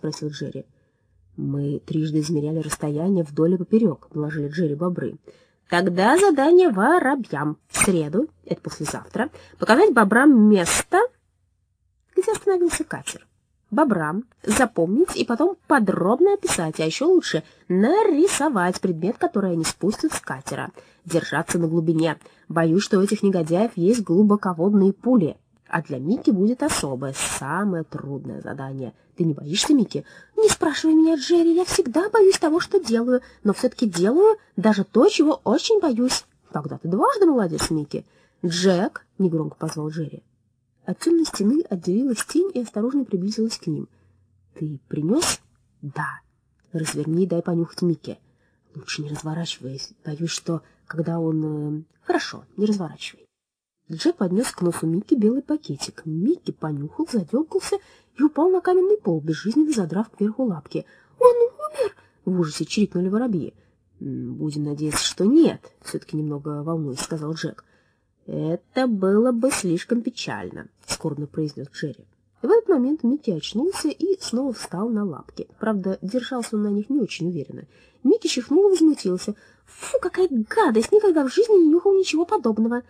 спросил Джерри. «Мы трижды измеряли расстояние вдоль и поперек», — доложили Джерри бобры. «Тогда задание воробьям. В среду, это послезавтра, показать бобрам место, где остановился катер. Бобрам запомнить и потом подробно описать, а еще лучше нарисовать предмет, который они спустят с катера. Держаться на глубине. Боюсь, что у этих негодяев есть глубоководные пули». А для Мики будет особое, самое трудное задание. Ты не боишься, Мики? Не спрашивай меня, Джерри, я всегда боюсь того, что делаю, но все-таки делаю даже то, чего очень боюсь. Тогда ты дважды молодец, Мики. Джек, негромко позвал Джерри. От темной стены отделилась тень и осторожно приблизилась к ним. Ты принес? Да. Разверни и дай понюхать Микки. Лучше не разворачиваясь. Боюсь, что когда он... Э, хорошо, не разворачивай. Джек поднес к носу Микки белый пакетик. Микки понюхал, задергался и упал на каменный пол, безжизненно задрав кверху лапки. «Он умер!» — в ужасе чирикнули воробьи. «Будем надеяться, что нет», — все-таки немного волнуясь, сказал Джек. «Это было бы слишком печально», — скорбно произнес Джерри. В этот момент Микки очнулся и снова встал на лапки. Правда, держался он на них не очень уверенно. Микки чихнул и возмутился. «Фу, какая гадость! Никогда в жизни не нюхал ничего подобного!»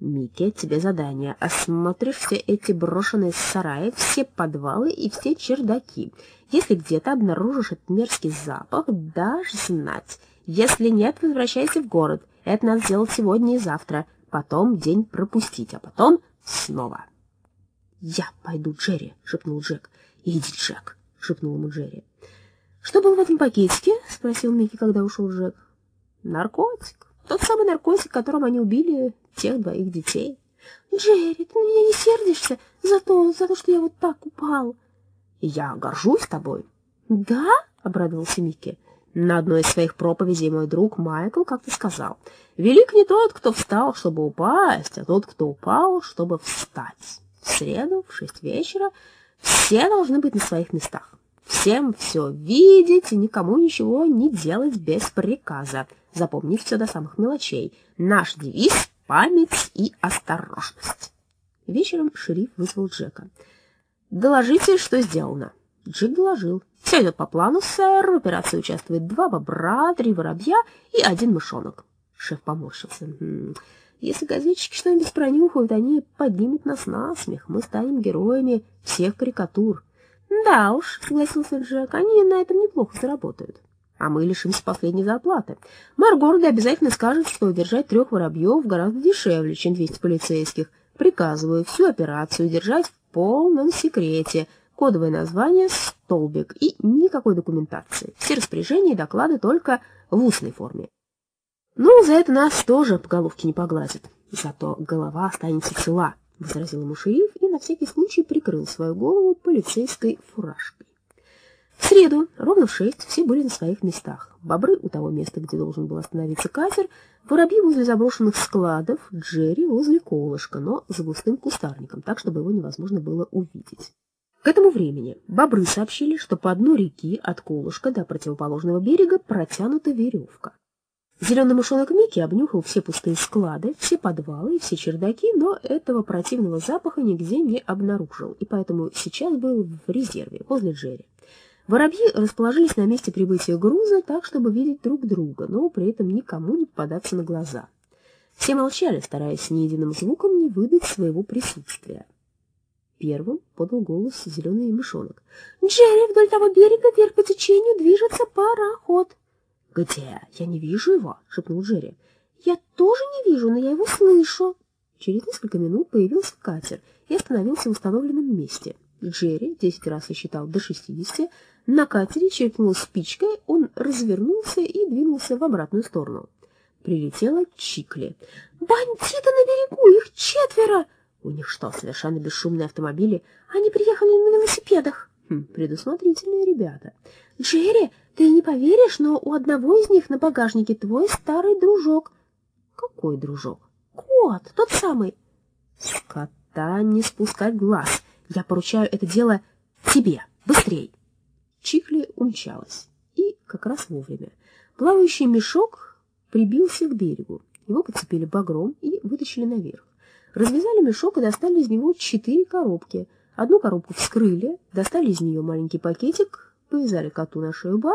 Микки, тебе задание. Осмотришь все эти брошенные сараи, все подвалы и все чердаки. Если где-то обнаружишь этот мерзкий запах, дашь знать. Если нет, возвращайся в город. Это надо сделать сегодня и завтра. Потом день пропустить, а потом снова. «Я пойду, Джерри», — шепнул Джек. «Иди, Джек», — шепнул ему Джерри. «Что было в этом пакетике?» — спросил Микки, когда ушел Джек. «Наркотик. Тот самый наркотик, которым они убили тех двоих детей. Джерри, ты на меня не сердишься за то, за то, что я вот так упал? Я горжусь тобой. Да? Обрадовался Микки. На одной из своих проповедей мой друг Майкл как-то сказал, «Велик не тот, кто встал, чтобы упасть, а тот, кто упал, чтобы встать». В среду в шесть вечера все должны быть на своих местах. Всем все видеть и никому ничего не делать без приказа. Запомнить все до самых мелочей. Наш девиз память и осторожность. Вечером шериф вызвал Джека. «Доложите, что сделано». Джек доложил. «Все идет по плану, сэр. В операции участвует два бобра, три воробья и один мышонок». Шеф поморщился. «Если газетчики что-нибудь пронюхают, они поднимут нас на смех. Мы станем героями всех карикатур». «Да уж», — согласился Джек, — «они на этом неплохо заработают» а мы лишимся последней зарплаты. Мэр города обязательно скажет, что держать трех воробьев гораздо дешевле, чем 200 полицейских. Приказываю всю операцию держать в полном секрете. Кодовое название «Столбик» и никакой документации. Все распоряжения и доклады только в устной форме. Ну, за это нас тоже по головке не погладят. Зато голова останется цела, — возразил ему шериф и на всякий случай прикрыл свою голову полицейской фуражкой. В среду, ровно в шесть, все были на своих местах. Бобры у того места, где должен был остановиться катер, воробьи возле заброшенных складов, Джерри возле колышка, но за густым кустарником, так, чтобы его невозможно было увидеть. К этому времени бобры сообщили, что по дну реки от колышка до противоположного берега протянута веревка. Зеленый мышонок Микки обнюхал все пустые склады, все подвалы и все чердаки, но этого противного запаха нигде не обнаружил, и поэтому сейчас был в резерве, возле Джерри. Воробьи расположились на месте прибытия груза так, чтобы видеть друг друга, но при этом никому не попадаться на глаза. Все молчали, стараясь ни единым звуком не выдать своего присутствия. Первым подал голос зеленый мышонок. «Джерри, вдоль того берега вверх по течению движется пароход». «Где? Я не вижу его», — шепнул Джерри. «Я тоже не вижу, но я его слышу». Через несколько минут появился катер и остановился в установленном месте. Джерри десять раз сосчитал до шестидесяти, на катере черкнул спичкой, он развернулся и двинулся в обратную сторону. Прилетела Чикли. «Бандиты на берегу! Их четверо!» «У них что, совершенно бесшумные автомобили? Они приехали на велосипедах!» хм, «Предусмотрительные ребята!» «Джерри, ты не поверишь, но у одного из них на багажнике твой старый дружок». «Какой дружок?» «Кот, тот самый». «С кота не спускать глаз. Я поручаю это дело тебе. Быстрей!» Чихли умчалась. И как раз вовремя. Плавающий мешок прибился к берегу. Его подцепили багром и вытащили наверх. Развязали мешок и достали из него четыре коробки. Одну коробку вскрыли, достали из нее маленький пакетик, повязали коту на шею бант,